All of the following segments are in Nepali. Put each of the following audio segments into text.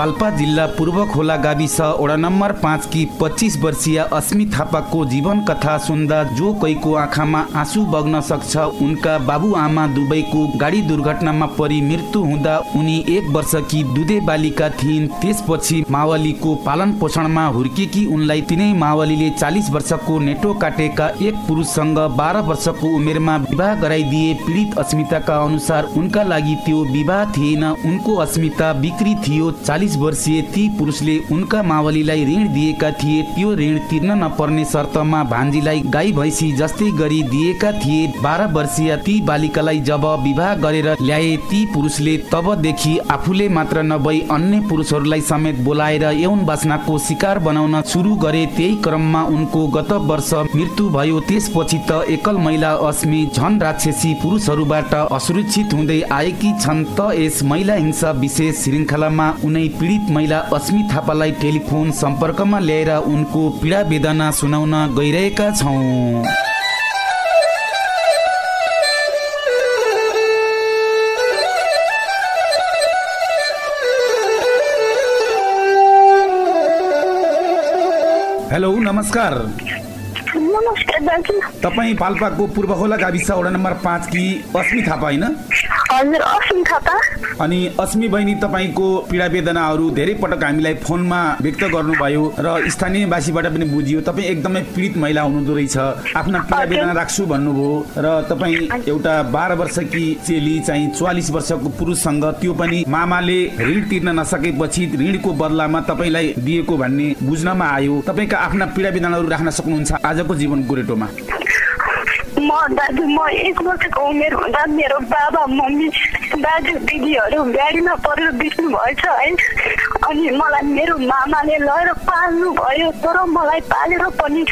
पाल्पा जिल्ला पूर्व खोला गाविस वडा नम्बर पाँच कि पच्चिस वर्षीय अस्मी थापाको जीवन कथा सुन्दा जो कैको आँखामा आँसु बग्न सक्छ उनका बाबुआमा दुवैको गाडी दुर्घटनामा परि मृत्यु हुँदा उनी एक वर्षकी दुधे बालिका थिइन्। त्यसपछि मावलीको पालन पोषणमा हुर्केकी उनलाई तिनै मावलीले चालिस वर्षको नेटो काटेका एक पुरुषसँग बाह्र वर्षको उमेरमा विवाह गराइदिए पीडित अस्मिताका अनुसार उनका लागि त्यो विवाह थिएन। उनको अस्मिता बिक्री थियो चालिस वर्षीय ती पुरुषले उनका मावलीलाई ऋण दिएका थिए। त्यो ऋण तिर्न नपर्ने शर्तमा भान्जीलाई गाई भैँसी जस्तै गरी दिएका थिए। बाह्र वर्षीय ती बालिकालाई जब विवाह गरेर ल्याए ती पुरुषले तबदेखि आफूले मात्र नभई अन्य पुरुषहरूलाई समेत बोलाएर यौन बासनाको शिकार बनाउन सुरु गरे। त्यही क्रममा उनको गत वर्ष मृत्यु भयो। त्यसपछि त एकल महिला अस्मी झन राक्षसी पुरुषहरूबाट असुरक्षित हुँदै आएकी छन्। त यस महिला हिंसा विशेष श्रृङ्खलामा उनै पीडित महिला अस्मी थापालाई टेलिफोन सम्पर्कमा ल्याएर उनको पीडा वेदना सुनाउन गइरहेका छौँ। हेलो नमस्कार। तपाईँ पाल्पाको पूर्वखोला गाविस वडा नम्बर पाँच कि अस्मी थापा होइन? अनि अस्मी बहिनी तपाईँको पीडा वेदनाहरू धेरै पटक हामीलाई फोनमा व्यक्त गर्नुभयो र स्थानीयवासीबाट पनि बुझियो। तपाईँ एकदमै पीडित महिला हुनुहुँदो रहेछ। आफ्ना पीडा वेदना राख्छु भन्नुभयो र तपाईँ एउटा बाह्र वर्षकी चेली चाहिँ चौवालिस वर्षको पुरुषसँग त्यो पनि मामाले ऋण तिर्न नसकेपछि ऋणको बदलामा तपाईँलाई दिएको भन्ने बुझ्नमा आयो। तपाईँका आफ्ना पीडा वेदनाहरू राख्न सक्नुहुन्छ आजको जीवन गोरेटोमा। म दाजु म एक वर्षको उमेर हुँदा मेरो बाबा मम्मी दाजु दिदीहरू गाडीमा परेर बित्नु भएछ है अनि मलाई मेरो मामाले लगेर पाल्नु भयो तर मलाई पालेर पनि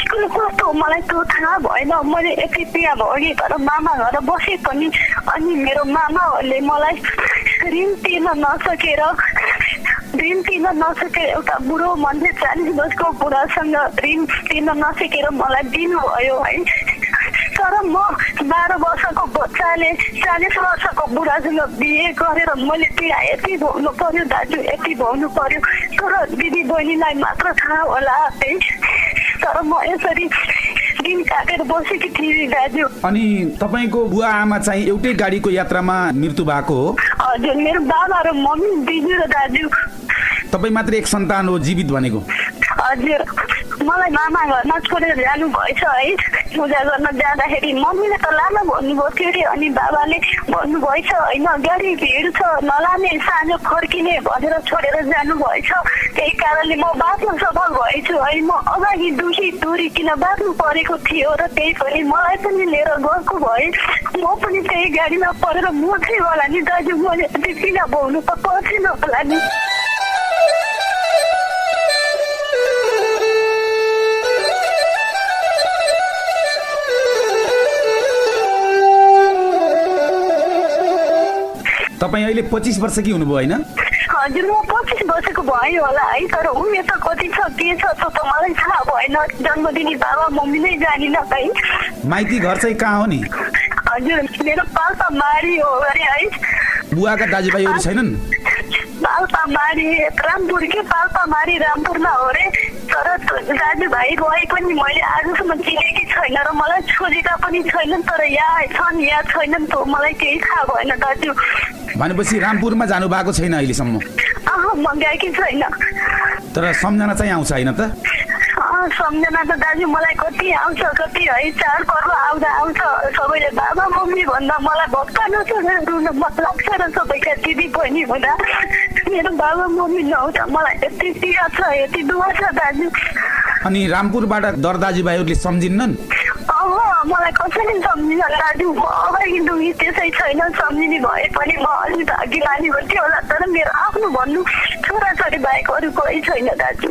स्कुल कस्तो मलाई त्यो थाहा भएन मैले एकै पिया भएँ तर मामा घर बसेँ पनि अनि मेरो मामाहरूले मलाई ऋण तिर्न नसकेर ऋण तिर्न नसकेर एउटा बुढो मान्छे चालिस वर्षको बुढासँग ऋण तिर्न नसकेर मलाई दिनुभयो है तर म बाह्र वर्षको बच्चाले चालिस वर्षको बुढासँग बिहे गरेर मैले पीडा यति भोग्नु पर्यो दाजु यति भोग्नु पर्यो। तर दिदी बहिनीलाई मात्र थाहा होला है तर म यसरी दिन काटेर बसेकी थिएँ दाजु। अनि तपाईँको बुवा आमा चाहिँ एउटै गाडीको यात्रामा मृत्यु भएको हो? हजुर मेरो बाबा र मम्मी दिदी र दाजु। तपाईँ मात्र एक सन्तान हो जीवित भनेको? हजुर मलाई मामा घरमा छोडेर जानु भएछ है। पूजा गर्न जाँदाखेरि मम्मीले त लान भन्नुभएको थियो अरे अनि बाबाले भन्नुभएछ होइन गाडी भिड छ नलाने साँझ फर्किने भनेर छोडेर जानुभएछ। त्यही कारणले म बाँच्न सफल भएछु। है म अगाडि दुखी किन बाँच्नु परेको थियो र त्यही पनि मलाई पनि लिएर गएको भए म पनि त्यही गाडीमा परेर मर्थे होला नि दाजु। मैले किन भोग्नु त पर्थेन होला नि। तपाईँ अहिले पच्चिस वर्षकी हुनुभयो होइन? हजुर म पच्चिस वर्षको भयो होला है तर उमेर त कति छ के छ त मलाई थाहा भएन। जन्मदिनी बाबा मम्मी नै जानिन है। माइती घर चाहिँ कहाँ हो नि? हजुर मेरो पाल्पा मारी हो अरे है। बुवाका दाजुभाइहरू छैनन्? पाल्पा मारी रामपुर के? पाल्पा मारी रामपुरमा हो अरे। तर दाजुभाइ रहे पनि मैले आजसम्म चिनेकी छैन र मलाई छोजेका पनि छैनन् तर यहाँ छन् या छैनन् त मलाई केही थाहा भएन दाजु। भनेपछि रामपुरमा जानु भएको छैन अहिलेसम्म? छैन। तर सम्झना चाहिँ आउँछ होइन त? सम्झना त दाजु मलाई कति आउँछ कति है चाडपर्व आउँदा आउँछ। सबैले बाबा मम्मी भन्दा मलाई भक्कानु रुन मन लाग्छ र सबैका दिदी बहिनी हुँदा। मेरो बाबा मम्मी नहुँदा मलाई यति पीडा छ यति दुःख छ दाजु। अनि रामपुरबाट दर दाजुभाइहरूले सम्झिन्नन्? अह मलाई कसैले सम्झिन दाजु म अगाडि दुखी त्यसै छैन सम्झिने भए पनि म अलि भाग्यमानी हुन्थ्यो होला तर मेरो आफ्नो भन्नु छोराछोरी बाहेक अरू कोही छैन दाजु।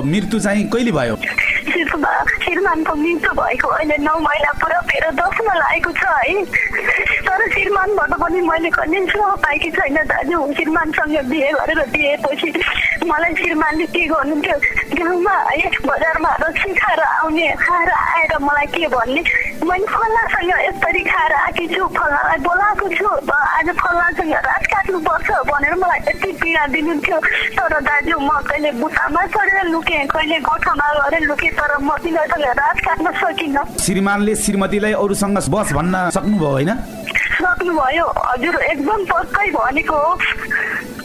मृत्यु चाहिँ कहिले भयो? शिरमा श्रीमानको मृत्यु भएको अहिले नौ महिना पुरा फेर दसमा लागेको छ है। श्रीमानबाट पनि मैले कहिले सुख पाएकी छैन दाजु। श्रीमानसँग बिहे गरेर दिएपछि मलाई श्रीमानले के गर्नुहुन्थ्यो? गाउँमा है बजारमा रक्सी खाएर आउने खाएर आएर मलाई के भन्ने? मैले फल्लासँग यसरी खाएर आएकी छु फल्लालाई बोलाएको छु आज फल्लासँग रात काट्नुपर्छ भनेर मलाई यति पीडा दिनुहुन्थ्यो। तर दाजु म कहिले बुट्टामा चढेर लुकेँ कहिले गोठामा गएर लुकेँ तर म तिनीहरूसँग रात काट्न सकिनँ। श्रीमानले श्रीमतीलाई अरूसँग बस भन्न सक्नुभयो होइन? सक्नुभयो हजुर एकदम पक्कै भनेको हो।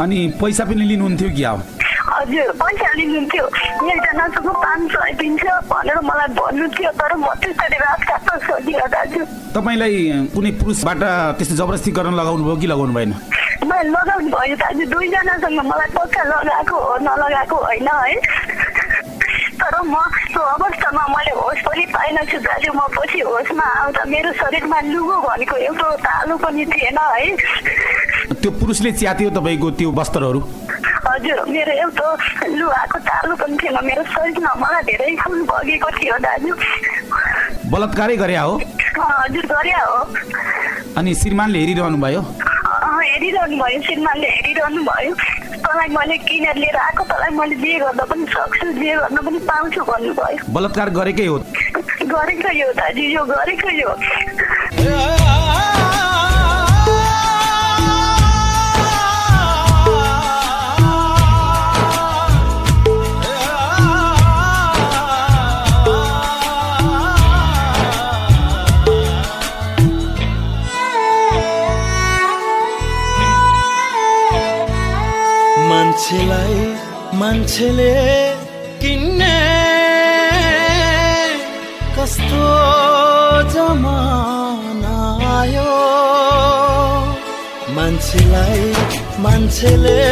अनि पैसा पनि लिनुहुन्थ्यो कि अब? हजुर पैसा लिनुहुन्थ्यो। एकजनासँग पाँच सय दिन्छ भनेर मलाई भन्नु थियो तर म त्यसरी रात काट्न सकिनँ दाजु। तपाईँलाई कुनै पुरुषबाट त्यस्तो जबरजस्ती गर्न लगाउनु भयो कि लगाउनु भएन? लगाउनु भयो दाजु दुईजनासँग मलाई पक्का लगाएको हो नलगाएको होइन है। तर म त्यो अवस्थामा मैले होस पनि पाइनँ छु दाजु म पछि होसमा आउँदा मेरो शरीरमा लुगो भनेको एउटा तालु पनि थिएन है त्यो पुरुषले च्यात्यो तपाईँको त्यो वस्त्रहरू हजुर मेरो एउटा लुगाको तालु पनि थिएन मेरो शरीरमा मलाई धेरै खुन बगेको थियो दाजु बलात्कारै गरे हो हजुर गरे हो अनि श्रीमानले हेरिरहनु भयो हेरिरहनु भयो श्रीमानले हेरिरहनु भयो तँलाई मैले किनेर लिएर आएको तँलाई मैले बिहे गर्न पनि सक्छु बिहे गर्न पनि पाउँछु भन्नुभयो। बलात्कार गरेकै हो। गरेको यो दाजु यो गरेको यो मान्छेलाई मान्छेले किन्ने। कस्तो जमाना आयो। मान्छेलाई मान्छेले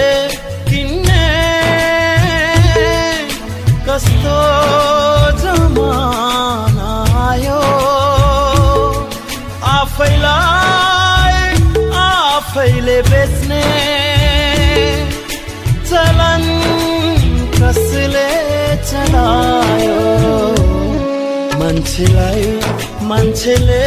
किन्ने। कस्तो जमाना आयो। आफैलाई आफैले बेच्ने। कसले चलायो? मान्छेलाई मान्छेले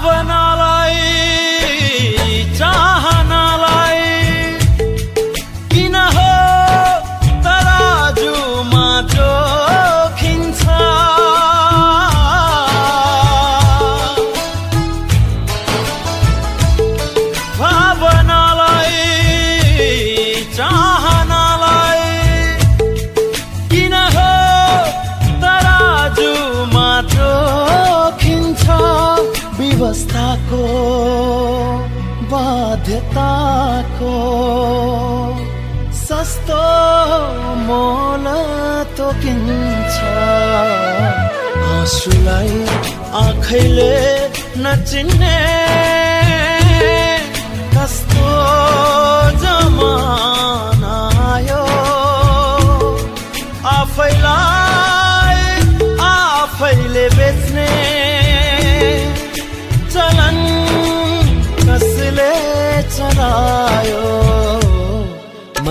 ಅವನ सस्तो मोल तोकिन्छ आँसुलाई आँखैले नचिन्ने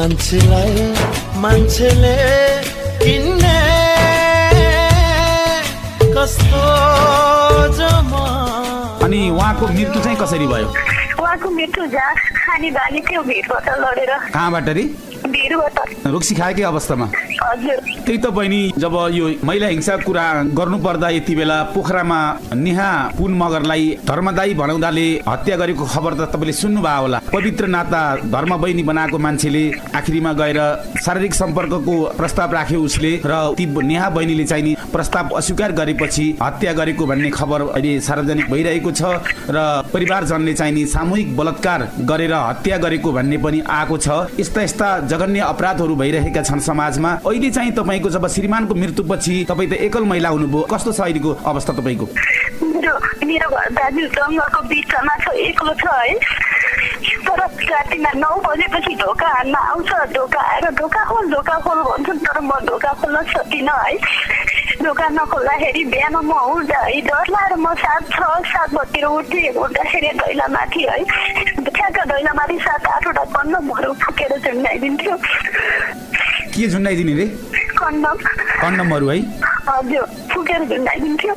मान्छेलाई मान्छेले किन्ने कस्तो जमा। अनि उहाँको मृत्यु चाहिँ कसरी भयो? उहाँको मृत्यु जहाँ खाने बानी थियो भिडबाट लडेर। कहाँबाट रे? रोक्सी खाएकै अवस्थामा? त्यही त बहिनी जब यो महिला हिंसा कुरा गर्नु पर्दा यति बेला पोखरामा नेहा पुन मगरलाई धर्मदायी भनाउँदाले हत्या गरेको खबर त तपाईँले सुन्नुभयो होला। पवित्र नाता धर्म बहिनी बनाएको मान्छेले आखिरीमा गएर शारीरिक सम्पर्कको प्रस्ताव राख्यो उसले र ती नेहा बहिनीले चाहिँ नि प्रस्ताव अस्वीकार गरेपछि हत्या गरेको भन्ने खबर अहिले सार्वजनिक भइरहेको छ र परिवारजनले चाहिँ नि सामूहिक बलात्कार गरेर हत्या गरेको भन्ने पनि आएको छ। यस्ता यस्ता जघन्य अपराधहरू भइरहेका छन् समाजमा। अहिले चाहिँ तपाईँको जब श्रीमानको मृत्युपछि तपाईँ त एकल महिला हुनुभयो कस्तो छ अहिलेको अवस्था तपाईँको? मेरो घर दाजु जङ्गलको बिचमा छ एक्लो छ है। तर रातिमा नौ बजेपछि ढोका हान्न आउँछ ढोका आएर ढोका खोल ढोका खोल भन्छन् तर म ढोका खोल्न सकिनँ है। ढोका नखोल्दाखेरि बिहान म उठ्दा है डर लाएर म सात छ सात बजीतिर उठेँ उठ्दाखेरि दैलामाथि है। सात आठवटा कन्डमहरू फुकेर झुन्डाइदिन्थ्यो। के झुन्डाइदिने रे? कन्डम कन्डमहरू है? हजुर फुकेर झुन्डाइदिन्थ्यो।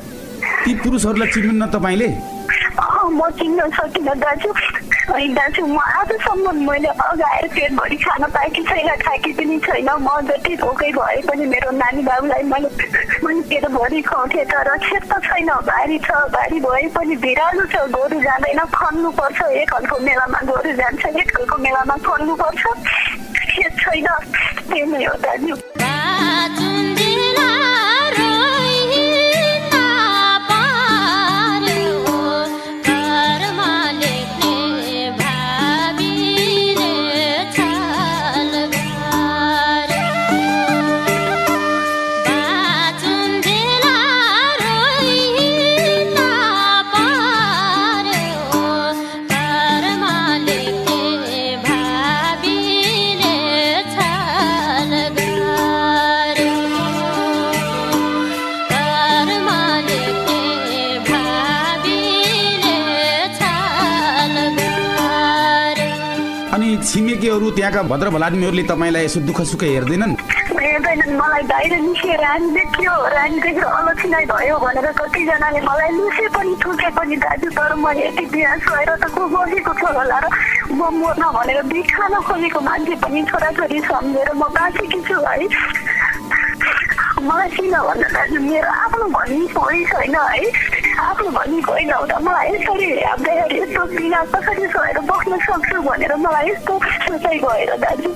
ती पुरुषहरूलाई चिन्नुहुन्न तपाईँले? अँ, म चिन्न सकिनँ दाजु। दाजु म आजसम्म मैले अगाएर पेटभरि खान पाएकी छैन खाएकी पनि छैन म जति भोकै भए पनि मेरो नानी बाबुलाई मैले मैले पेटभरि खुवाउँथेँ तर खेत त छैन भारी छ भारी भए पनि भिरालो छ गोरु जाँदैन खन्नुपर्छ एक हलको मेलामा गोरु जान्छ एक हलको मेलामा खन्नुपर्छ खेत छैन त्यही नै हो दाजु छिमेकीहरू त्यहाँका भद्र भलादमीहरूले तपाईँलाई यसो दुःख सुख हेर्दैनन्? मलाई अलक्षिनाइ भयो भनेर कतिजनाले मलाई लुसे पनि पनि दाजु तर म यति बिहा त को छु होला र म भनेर खोजेको मान्छे पनि छोराछोरी सम्झेर म किन भन्दा दाजु मेरो आफ्नो भन्ने कोही छैन है। आफ्नो भन्ने कोही नहुँदा मलाई यसरी हेर्दाखेरि यस्तो बिना कसरी छोएर बस्न सक्छु भनेर मलाई यस्तो सोचाइ भएर दाजु